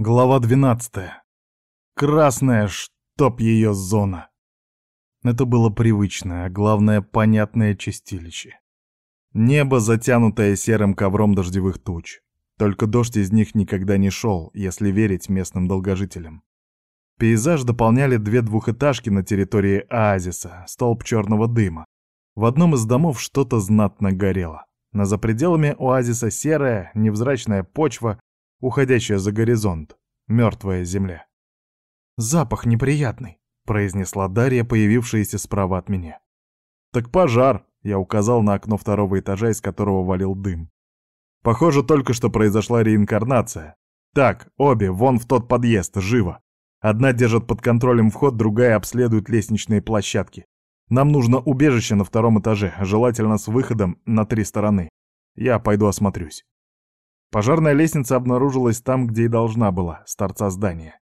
Глава 12. Красная, чтоб ее зона. Это было привычное, а главное понятное чистилище. Небо, затянутое серым ковром дождевых туч. Только дождь из них никогда не шел, если верить местным долгожителям. Пейзаж дополняли две двухэтажки на территории оазиса, столб черного дыма. В одном из домов что-то знатно горело. На за пределами оазиса серая, невзрачная почва, уходящая за горизонт, мертвая земля. «Запах неприятный», — произнесла Дарья, появившаяся справа от меня. «Так пожар», — я указал на окно второго этажа, из которого валил дым. «Похоже, только что произошла реинкарнация. Так, обе, вон в тот подъезд, живо. Одна держит под контролем вход, другая обследует лестничные площадки. Нам нужно убежище на втором этаже, желательно с выходом на три стороны. Я пойду осмотрюсь». Пожарная лестница обнаружилась там, где и должна была, с торца здания.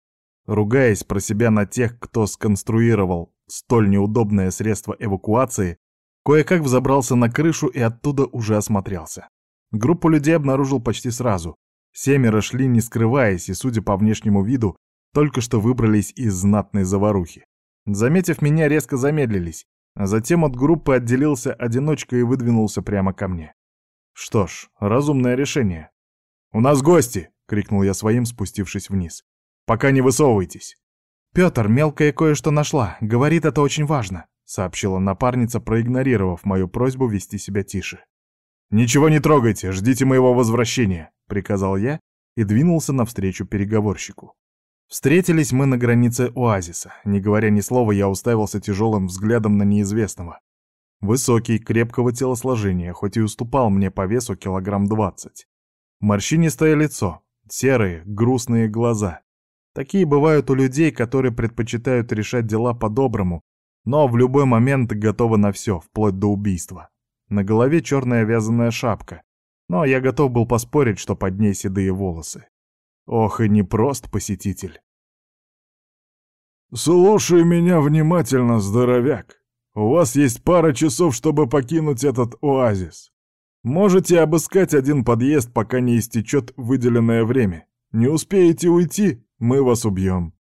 Ругаясь про себя на тех, кто сконструировал столь неудобное средство эвакуации, кое-как взобрался на крышу и оттуда уже осмотрелся. Группу людей обнаружил почти сразу. Семеро шли не скрываясь и, судя по внешнему виду, только что выбрались из знатной заварухи. Заметив меня, резко замедлились, а затем от группы отделился одиночка и выдвинулся прямо ко мне. Что ж, разумное решение. «У нас гости!» — крикнул я своим, спустившись вниз. «Пока не высовывайтесь!» «Пётр, мелкая кое-что нашла. Говорит, это очень важно», — сообщила напарница, проигнорировав мою просьбу вести себя тише. «Ничего не трогайте, ждите моего возвращения», — приказал я и двинулся навстречу переговорщику. Встретились мы на границе оазиса. Не говоря ни слова, я уставился тяжелым взглядом на неизвестного. Высокий, крепкого телосложения, хоть и уступал мне по весу килограмм двадцать. Морщинистое лицо, серые, грустные глаза. Такие бывают у людей, которые предпочитают решать дела по-доброму, но в любой момент готовы на все, вплоть до убийства. На голове черная вязаная шапка, но я готов был поспорить, что под ней седые волосы. Ох, и непрост посетитель. «Слушай меня внимательно, здоровяк. У вас есть пара часов, чтобы покинуть этот оазис. Можете обыскать один подъезд, пока не истечет выделенное время. Не успеете уйти, мы вас убьем.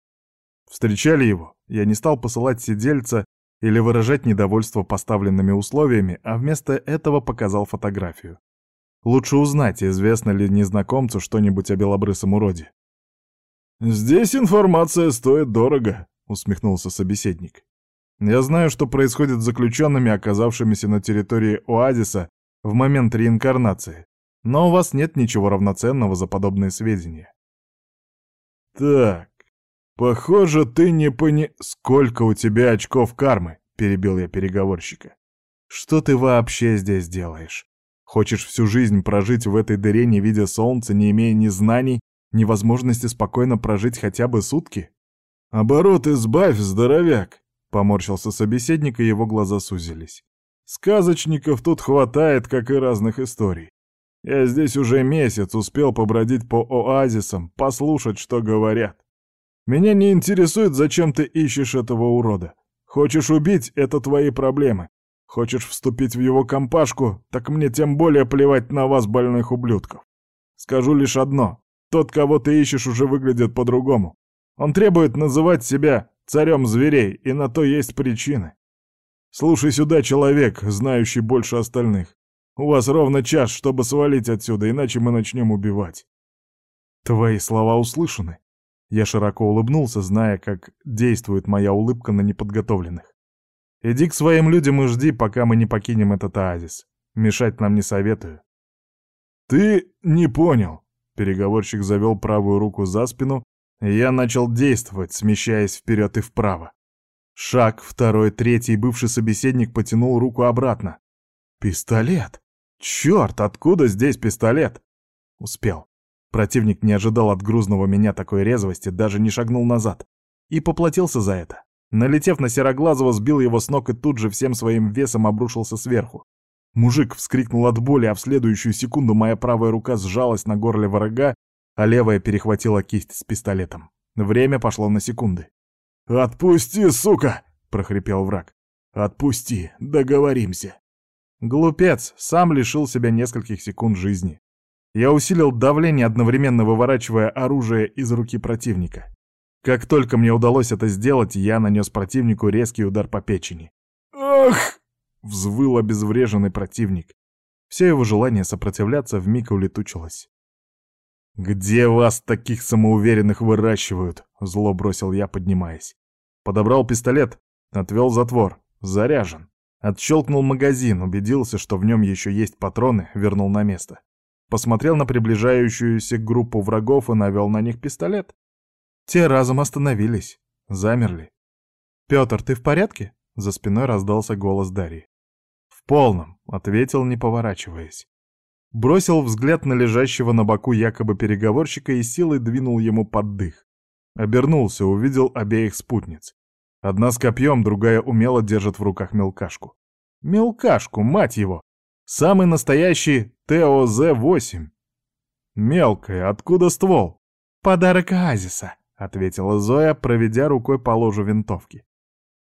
Встречали его. Я не стал посылать сидельца или выражать недовольство поставленными условиями, а вместо этого показал фотографию. Лучше узнать, известно ли незнакомцу что-нибудь о белобрысом уроде. «Здесь информация стоит дорого», — усмехнулся собеседник. «Я знаю, что происходит с заключенными, оказавшимися на территории оазиса в момент реинкарнации, но у вас нет ничего равноценного за подобные сведения. Так, похоже, ты не пони... Сколько у тебя очков кармы? Перебил я переговорщика. Что ты вообще здесь делаешь? Хочешь всю жизнь прожить в этой дыре, не видя солнца, не имея ни знаний, ни возможности спокойно прожить хотя бы сутки? Оборот избавь, здоровяк! Поморщился собеседник, и его глаза сузились. Сказочников тут хватает, как и разных историй. Я здесь уже месяц успел побродить по оазисам, послушать, что говорят. Меня не интересует, зачем ты ищешь этого урода. Хочешь убить — это твои проблемы. Хочешь вступить в его компашку, так мне тем более плевать на вас, больных ублюдков. Скажу лишь одно. Тот, кого ты ищешь, уже выглядит по-другому. Он требует называть себя царем зверей, и на то есть причины. Слушай сюда, человек, знающий больше остальных. У вас ровно час, чтобы свалить отсюда, иначе мы начнем убивать. Твои слова услышаны. Я широко улыбнулся, зная, как действует моя улыбка на неподготовленных. Иди к своим людям и жди, пока мы не покинем этот оазис. Мешать нам не советую. Ты не понял. Переговорщик завел правую руку за спину, и я начал действовать, смещаясь вперед и вправо. Шаг, второй, третий, бывший собеседник потянул руку обратно. Пистолет! Черт, откуда здесь пистолет? Успел. Противник не ожидал от грузного меня такой резвости, даже не шагнул назад. И поплатился за это. Налетев на Сероглазого, сбил его с ног и тут же всем своим весом обрушился сверху. Мужик вскрикнул от боли, а в следующую секунду моя правая рука сжалась на горле врага, а левая перехватила кисть с пистолетом. Время пошло на секунды. «Отпусти, сука!» — прохрипел враг. «Отпусти, договоримся». Глупец, сам лишил себя нескольких секунд жизни. Я усилил давление, одновременно выворачивая оружие из руки противника. Как только мне удалось это сделать, я нанес противнику резкий удар по печени. «Ах!» — взвыл обезвреженный противник. Все его желание сопротивляться вмиг улетучилось. «Где вас таких самоуверенных выращивают?» — зло бросил я, поднимаясь. Подобрал пистолет, отвел затвор. Заряжен. Отщелкнул магазин, убедился, что в нем еще есть патроны, вернул на место. Посмотрел на приближающуюся группу врагов и навел на них пистолет. Те разом остановились, замерли. «Петр, ты в порядке?» — за спиной раздался голос Дарьи. «В полном», — ответил, не поворачиваясь. Бросил взгляд на лежащего на боку якобы переговорщика и силой двинул ему под дых. Обернулся, увидел обеих спутниц. Одна с копьем, другая умело держит в руках мелкашку. Мелкашку, мать его! Самый настоящий ТОЗ-8. Мелкая, откуда ствол? Подарок Оазиса, ответила Зоя, проведя рукой по ложу винтовки.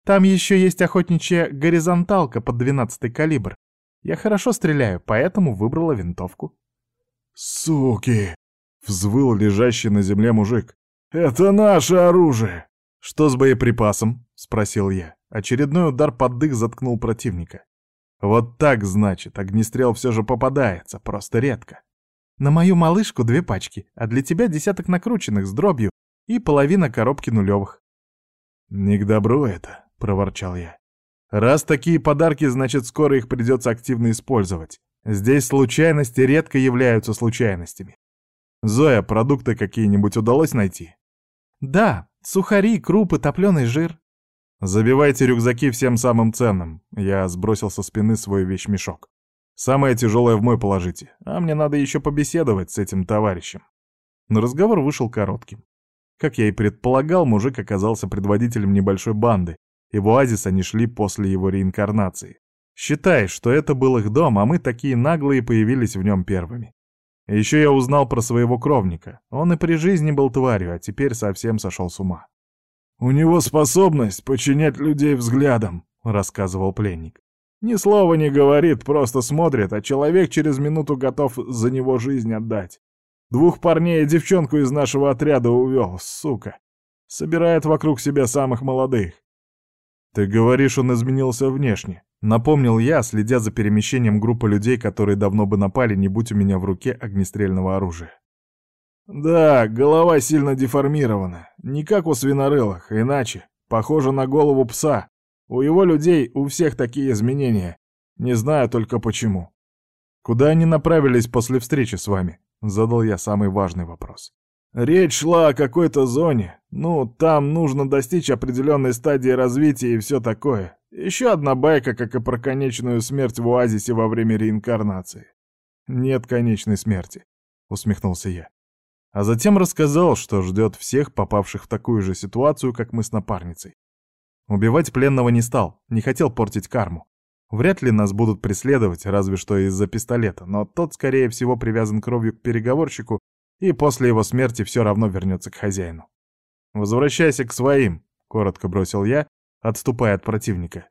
Там еще есть охотничья горизонталка под 12 калибр. Я хорошо стреляю, поэтому выбрала винтовку. «Суки!» — взвыл лежащий на земле мужик. «Это наше оружие!» «Что с боеприпасом?» — спросил я. Очередной удар под дых заткнул противника. Вот так, значит, огнестрел все же попадается, просто редко. На мою малышку две пачки, а для тебя десяток накрученных с дробью и половина коробки нулевых. «Не к добру это», — проворчал я. Раз такие подарки, значит, скоро их придется активно использовать. Здесь случайности редко являются случайностями. Зоя, продукты какие-нибудь удалось найти? Да, сухари, крупы, топленый жир. Забивайте рюкзаки всем самым ценным. Я сбросил со спины свой вещмешок. Самое тяжелое в мой положите, а мне надо еще побеседовать с этим товарищем. Но разговор вышел коротким. Как я и предполагал, мужик оказался предводителем небольшой банды, и в оазис они шли после его реинкарнации. Считай, что это был их дом, а мы такие наглые появились в нем первыми. Еще я узнал про своего кровника. Он и при жизни был тварью, а теперь совсем сошел с ума. «У него способность подчинять людей взглядом», — рассказывал пленник. «Ни слова не говорит, просто смотрит, а человек через минуту готов за него жизнь отдать. Двух парней и девчонку из нашего отряда увел, сука. Собирает вокруг себя самых молодых. «Ты говоришь, он изменился внешне», — напомнил я, следя за перемещением группы людей, которые давно бы напали, не будь у меня в руке огнестрельного оружия. «Да, голова сильно деформирована. Не как у свинорылых, иначе. Похоже на голову пса. У его людей у всех такие изменения. Не знаю только почему». «Куда они направились после встречи с вами?» — задал я самый важный вопрос. Речь шла о какой-то зоне. Ну, там нужно достичь определенной стадии развития и все такое. Еще одна байка, как и про конечную смерть в оазисе во время реинкарнации. Нет конечной смерти, усмехнулся я. А затем рассказал, что ждет всех, попавших в такую же ситуацию, как мы с напарницей. Убивать пленного не стал, не хотел портить карму. Вряд ли нас будут преследовать, разве что из-за пистолета, но тот, скорее всего, привязан кровью к переговорщику и после его смерти все равно вернется к хозяину. «Возвращайся к своим», — коротко бросил я, отступая от противника.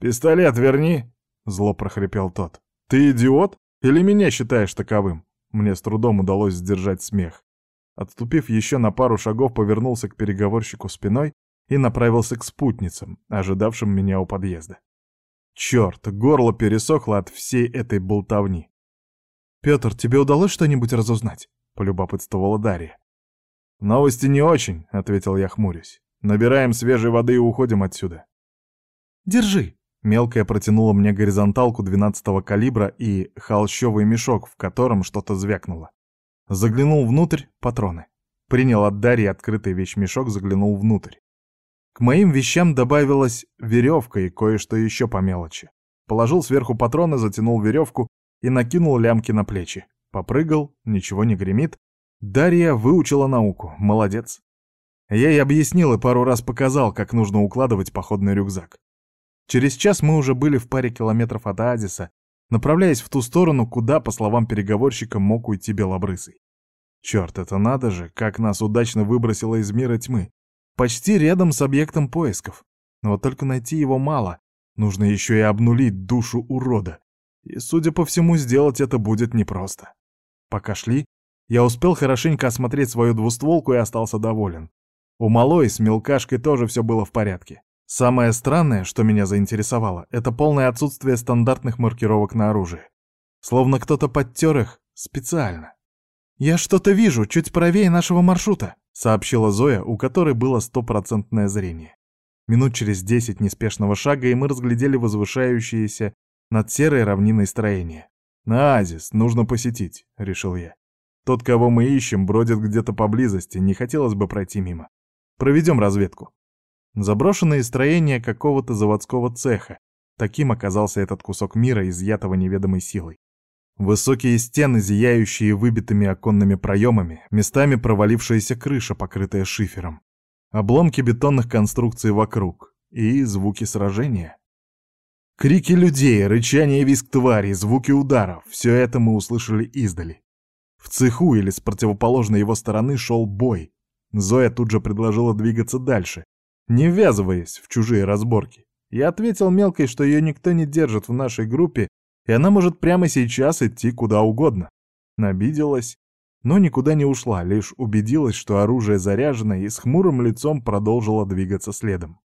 «Пистолет верни!» — зло прохрипел тот. «Ты идиот? Или меня считаешь таковым?» Мне с трудом удалось сдержать смех. Отступив еще на пару шагов, повернулся к переговорщику спиной и направился к спутницам, ожидавшим меня у подъезда. Черт, горло пересохло от всей этой болтовни. «Петр, тебе удалось что-нибудь разузнать?» — полюбопытствовала Дарья. «Новости не очень», — ответил я, хмурясь. «Набираем свежей воды и уходим отсюда». «Держи!» — мелкая протянула мне горизонталку 12-го калибра и холщовый мешок, в котором что-то звякнуло. Заглянул внутрь — патроны. Принял от Дарьи открытый вещмешок, заглянул внутрь. К моим вещам добавилась веревка и кое-что еще по мелочи. Положил сверху патроны, затянул веревку и накинул лямки на плечи. Попрыгал, ничего не гремит. Дарья выучила науку, молодец. Я ей объяснил и пару раз показал, как нужно укладывать походный рюкзак. Через час мы уже были в паре километров от Оазиса, направляясь в ту сторону, куда, по словам переговорщика, мог уйти Белобрысый. Черт, это надо же, как нас удачно выбросило из мира тьмы. Почти рядом с объектом поисков. Но вот только найти его мало. Нужно еще и обнулить душу урода. И, судя по всему, сделать это будет непросто. Пока шли, я успел хорошенько осмотреть свою двустволку и остался доволен. У малой с мелкашкой тоже все было в порядке. Самое странное, что меня заинтересовало, это полное отсутствие стандартных маркировок на оружии. Словно кто-то подтер их специально. «Я что-то вижу, чуть правее нашего маршрута», — сообщила Зоя, у которой было стопроцентное зрение. Минут через десять неспешного шага, и мы разглядели возвышающиеся над серой равниной строение. «Оазис, нужно посетить», — решил я. «Тот, кого мы ищем, бродит где-то поблизости, не хотелось бы пройти мимо. Проведем разведку». Заброшенные строения какого-то заводского цеха. Таким оказался этот кусок мира, изъятого неведомой силой. Высокие стены, зияющие выбитыми оконными проемами, местами провалившаяся крыша, покрытая шифером. Обломки бетонных конструкций вокруг. И звуки сражения. Крики людей, рычание визг тварей, звуки ударов — все это мы услышали издали. В цеху или с противоположной его стороны шел бой. Зоя тут же предложила двигаться дальше, не ввязываясь в чужие разборки. Я ответил мелкой, что ее никто не держит в нашей группе, и она может прямо сейчас идти куда угодно. Набиделась, но никуда не ушла, лишь убедилась, что оружие заряжено, и с хмурым лицом продолжила двигаться следом.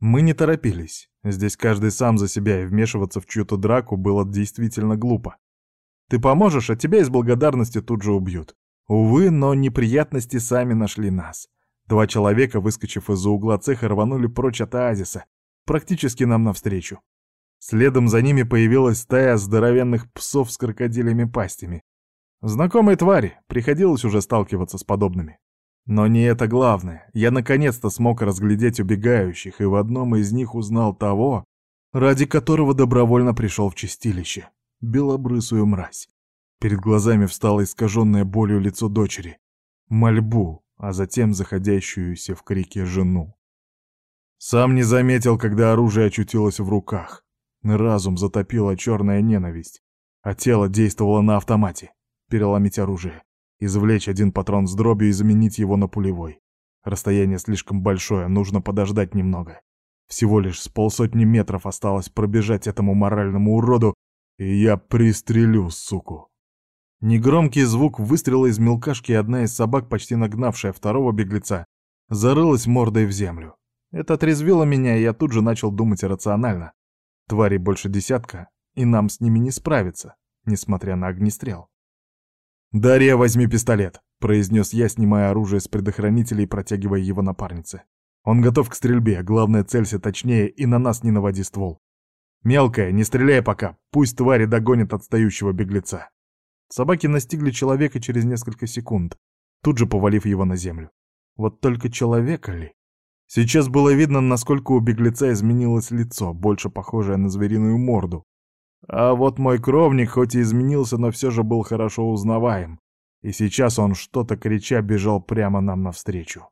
Мы не торопились. Здесь каждый сам за себя, и вмешиваться в чью-то драку было действительно глупо. Ты поможешь, а тебя из благодарности тут же убьют. Увы, но неприятности сами нашли нас. Два человека, выскочив из-за угла цеха, рванули прочь от оазиса, практически нам навстречу. Следом за ними появилась стая здоровенных псов с крокодилями пастями. Знакомые твари, приходилось уже сталкиваться с подобными. Но не это главное. Я наконец-то смог разглядеть убегающих, и в одном из них узнал того, ради которого добровольно пришел в чистилище. Белобрысую мразь. Перед глазами встало искаженное болью лицо дочери. Мольбу, а затем заходящуюся в крике жену. Сам не заметил, когда оружие очутилось в руках. Разум затопила черная ненависть, а тело действовало на автомате. Переломить оружие, извлечь один патрон с дробью и заменить его на пулевой. Расстояние слишком большое, нужно подождать немного. Всего лишь с полсотни метров осталось пробежать этому моральному уроду, и я пристрелю, суку. Негромкий звук выстрела из мелкашки, и одна из собак, почти нагнавшая второго беглеца, зарылась мордой в землю. Это отрезвило меня, и я тут же начал думать рационально. Тварей больше десятка, и нам с ними не справиться, несмотря на огнестрел. «Дарья, возьми пистолет», — произнес я, снимая оружие с предохранителя и протягивая его напарнице. «Он готов к стрельбе, главное, целься точнее и на нас не наводи ствол. Мелкая, не стреляй пока, пусть твари догонят отстающего беглеца». Собаки настигли человека через несколько секунд, тут же повалив его на землю. Вот только человека ли? Сейчас было видно, насколько у беглеца изменилось лицо, больше похожее на звериную морду. А вот мой кровник хоть и изменился, но все же был хорошо узнаваем. И сейчас он что-то крича бежал прямо нам навстречу.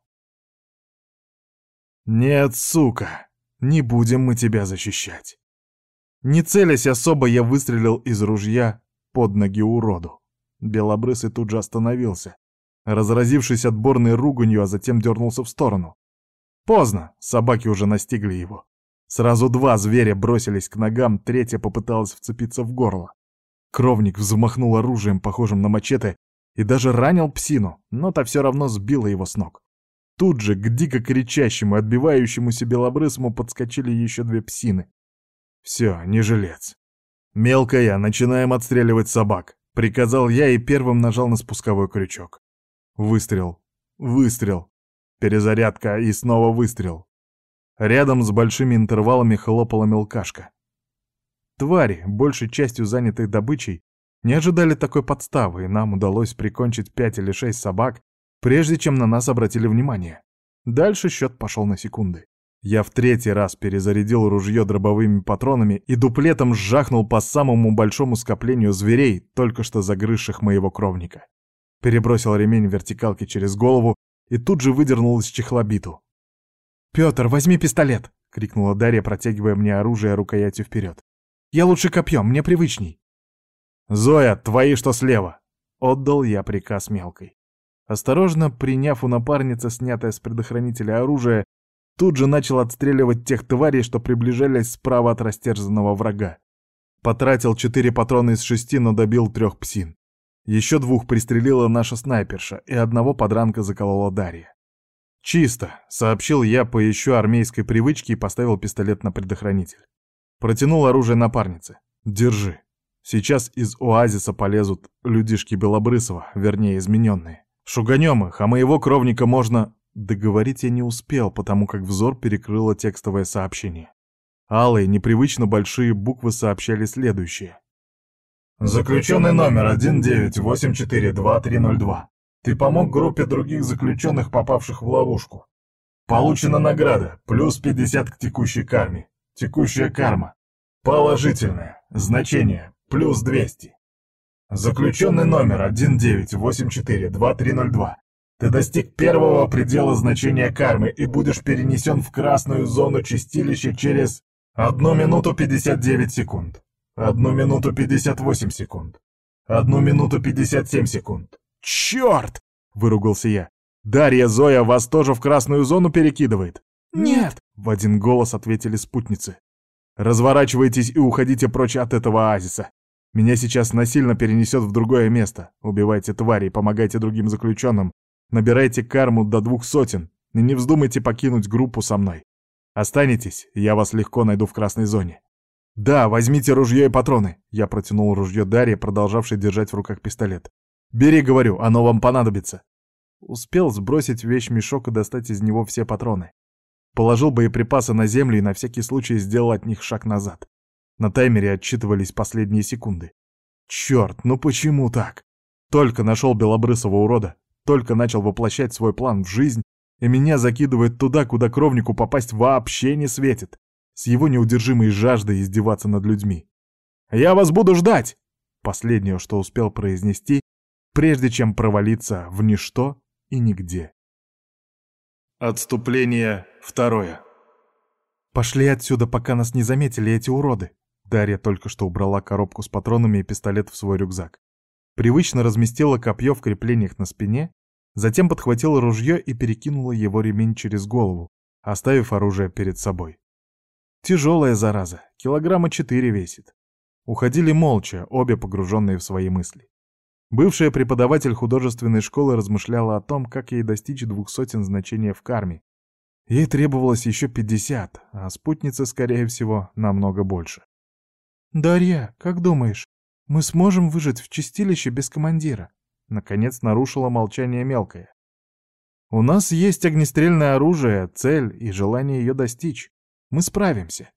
«Нет, сука, не будем мы тебя защищать». Не целясь особо, я выстрелил из ружья под ноги уроду. Белобрысый тут же остановился, разразившись отборной руганью, а затем дернулся в сторону. Поздно, собаки уже настигли его. Сразу два зверя бросились к ногам, третья попыталась вцепиться в горло. Кровник взмахнул оружием, похожим на мачете, и даже ранил псину, но та все равно сбила его с ног. Тут же к дико кричащему, отбивающемуся белобрысому подскочили еще две псины. Все, не жилец. «Мелкая, начинаем отстреливать собак», — приказал я и первым нажал на спусковой крючок. Выстрел. Выстрел. Перезарядка и снова выстрел. Рядом с большими интервалами хлопала мелкашка. Твари, большей частью занятых добычей, не ожидали такой подставы, и нам удалось прикончить пять или шесть собак, прежде чем на нас обратили внимание. Дальше счет пошел на секунды. Я в третий раз перезарядил ружье дробовыми патронами и дуплетом сжахнул по самому большому скоплению зверей, только что загрызших моего кровника. Перебросил ремень вертикалки через голову и тут же выдернул из чехла биту. «Пётр, возьми пистолет!» — крикнула Дарья, протягивая мне оружие рукоятью вперед. «Я лучше копьем, мне привычней». «Зоя, твои что слева!» — отдал я приказ мелкой. Осторожно приняв у напарницы снятое с предохранителя оружие, Тут же начал отстреливать тех тварей, что приближались справа от растерзанного врага. Потратил четыре патрона из шести, но добил трех псин. Еще двух пристрелила наша снайперша, и одного подранка заколола Дарья. «Чисто», — сообщил я по еще армейской привычке и поставил пистолет на предохранитель. Протянул оружие напарнице. «Держи. Сейчас из оазиса полезут людишки Белобрысова, вернее, измененные. Шуганем их, а моего кровника можно...» Договорить я не успел, потому как взор перекрыло текстовое сообщение. Алые, непривычно большие буквы сообщали следующее. Заключенный номер 19842-302. Ты помог группе других заключенных, попавших в ловушку. Получена награда, плюс 50 к текущей карме. Текущая карма. Положительное. Значение, плюс 200. Заключенный номер 19842-302. Ты достиг первого предела значения кармы и будешь перенесен в красную зону чистилища через 1 минуту 59 секунд. Одну минуту пятьдесят восемь секунд. Одну минуту пятьдесят семь секунд. Черт! Выругался я. Дарья Зоя вас тоже в красную зону перекидывает? Нет! В один голос ответили спутницы. Разворачивайтесь и уходите прочь от этого оазиса. Меня сейчас насильно перенесет в другое место. Убивайте тварей, помогайте другим заключенным. Набирайте карму до двух сотен. И не вздумайте покинуть группу со мной. Останетесь, я вас легко найду в красной зоне. «Да, возьмите ружье и патроны!» Я протянул ружье Дарье, продолжавшей держать в руках пистолет. «Бери, говорю, оно вам понадобится!» Успел сбросить вещь-мешок и достать из него все патроны. Положил боеприпасы на землю и на всякий случай сделал от них шаг назад. На таймере отчитывались последние секунды. Черт, ну почему так? Только нашел белобрысого урода, только начал воплощать свой план в жизнь, и меня закидывает туда, куда кровнику попасть вообще не светит с его неудержимой жаждой издеваться над людьми. «Я вас буду ждать!» Последнее, что успел произнести, прежде чем провалиться в ничто и нигде. Отступление второе. «Пошли отсюда, пока нас не заметили эти уроды!» Дарья только что убрала коробку с патронами и пистолет в свой рюкзак. Привычно разместила копье в креплениях на спине, затем подхватила ружье и перекинула его ремень через голову, оставив оружие перед собой. Тяжелая зараза, килограмма четыре весит. Уходили молча, обе погруженные в свои мысли. Бывшая преподаватель художественной школы размышляла о том, как ей достичь двух сотен значения в карме. Ей требовалось еще пятьдесят, а спутница, скорее всего, намного больше. «Дарья, как думаешь, мы сможем выжить в чистилище без командира?» Наконец нарушила молчание мелкое. «У нас есть огнестрельное оружие, цель и желание ее достичь. Мы справимся.